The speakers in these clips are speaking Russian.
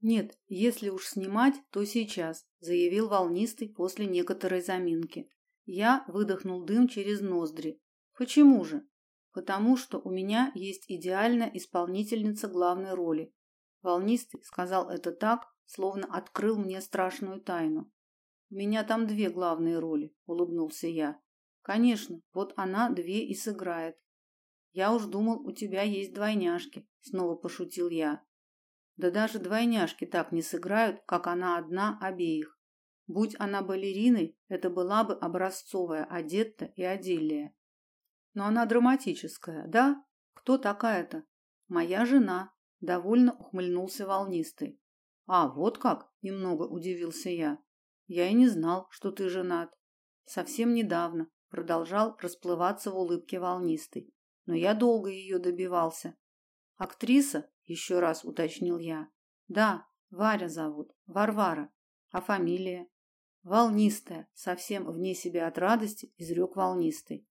Нет, если уж снимать, то сейчас, заявил волнистый после некоторой заминки. Я выдохнул дым через ноздри. Почему же? Потому что у меня есть идеальная исполнительница главной роли. Волнистый сказал это так, словно открыл мне страшную тайну. У меня там две главные роли, улыбнулся я. Конечно, вот она две и сыграет. Я уж думал, у тебя есть двойняшки, снова пошутил я. Да даже двойняшки так не сыграют, как она одна обеих. Будь она балериной, это была бы образцовая Адетта и Аделия. Но она драматическая, да? Кто такая-то? Моя жена, довольно ухмыльнулся волнистый. А, вот как, немного удивился я. Я и не знал, что ты женат. Совсем недавно, продолжал расплываться в улыбке волнистый. Но я долго ее добивался. Актриса, еще раз уточнил я. Да, Варя зовут, Варвара. А фамилия? Волнистая, совсем вне себя от радости, изрек волнистый.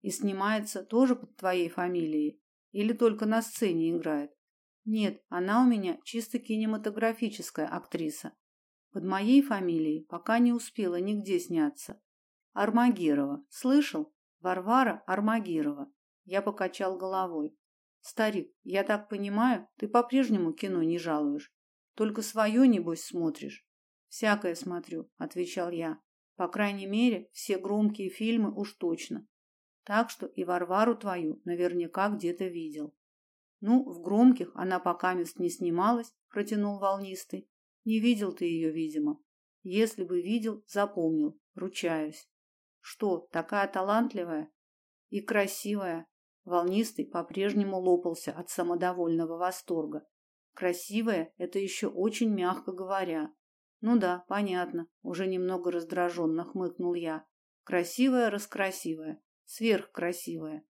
И снимается тоже под твоей фамилией или только на сцене играет? Нет, она у меня чисто кинематографическая актриса. Под моей фамилией пока не успела нигде сняться. Армагирова. Слышал? Варвара Армагирова. Я покачал головой. Старик, я так понимаю, ты по-прежнему кино не жалуешь. Только свое, небось, смотришь. Всякое смотрю, отвечал я. По крайней мере, все громкие фильмы уж точно. Так что и Варвару твою наверняка где-то видел. Ну, в громких она пока мест не снималась, протянул волнистый. Не видел ты ее, видимо. Если бы видел, запомнил, ручаюсь. Что, такая талантливая и красивая? Волнистый по-прежнему лопался от самодовольного восторга. Красивая это еще очень мягко говоря. Ну да, понятно, уже немного раздраженно хмыкнул я. Красивая, раскрасивая, сверхкрасивая.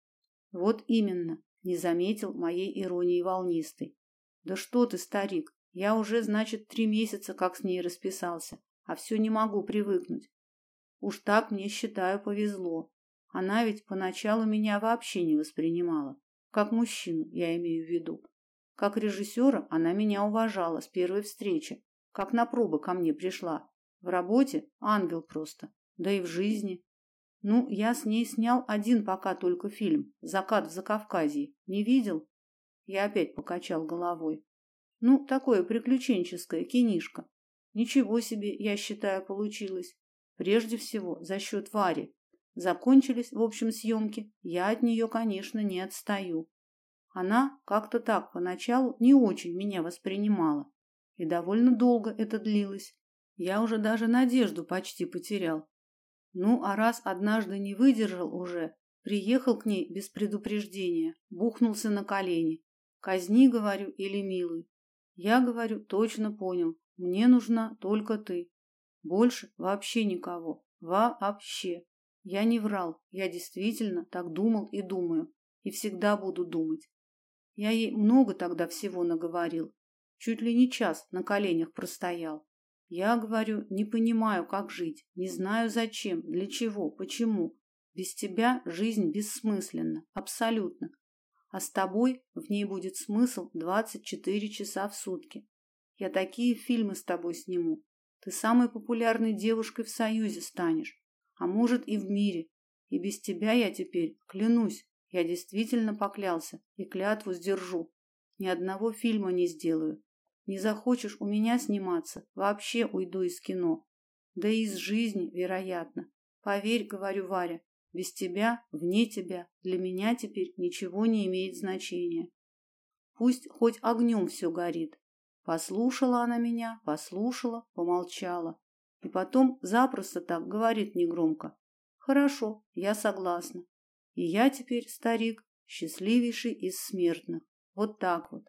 Вот именно, не заметил моей иронии волнистый. Да что ты, старик, я уже, значит, три месяца как с ней расписался, а все не могу привыкнуть. Уж так мне, считаю, повезло. Она ведь поначалу меня вообще не воспринимала. Как мужчину, я имею в виду. Как режиссера она меня уважала с первой встречи. Как на пробы ко мне пришла. В работе ангел просто. Да и в жизни. Ну, я с ней снял один пока только фильм «Закат в Закавказье». Не видел? Я опять покачал головой. Ну, такое приключенческое кинишко. Ничего себе, я считаю, получилось. Прежде всего, за счет Вари. Закончились, в общем, съемки. Я от нее, конечно, не отстаю. Она как-то так поначалу не очень меня воспринимала. И довольно долго это длилось. Я уже даже надежду почти потерял. Ну, а раз однажды не выдержал уже, приехал к ней без предупреждения, бухнулся на колени. Казни, говорю, или милуй. Я говорю, точно понял. Мне нужна только ты. Больше вообще никого. Вообще. Я не врал. Я действительно так думал и думаю. И всегда буду думать. Я ей много тогда всего наговорил. Чуть ли не час на коленях простоял. Я говорю, не понимаю, как жить, не знаю зачем, для чего, почему. Без тебя жизнь бессмысленна, абсолютно. А с тобой в ней будет смысл 24 часа в сутки. Я такие фильмы с тобой сниму. Ты самой популярной девушкой в Союзе станешь, а может и в мире. И без тебя я теперь, клянусь, я действительно поклялся и клятву сдержу. Ни одного фильма не сделаю, не захочешь у меня сниматься, вообще уйду из кино. Да и из жизни, вероятно. Поверь, говорю Варя, без тебя, вне тебя, для меня теперь ничего не имеет значения. Пусть хоть огнем все горит. Послушала она меня, послушала, помолчала. И потом запросто так говорит негромко. Хорошо, я согласна. И я теперь, старик, счастливейший из смертных. Вот так вот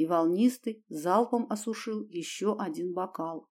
и волнистый залпом осушил еще один бокал.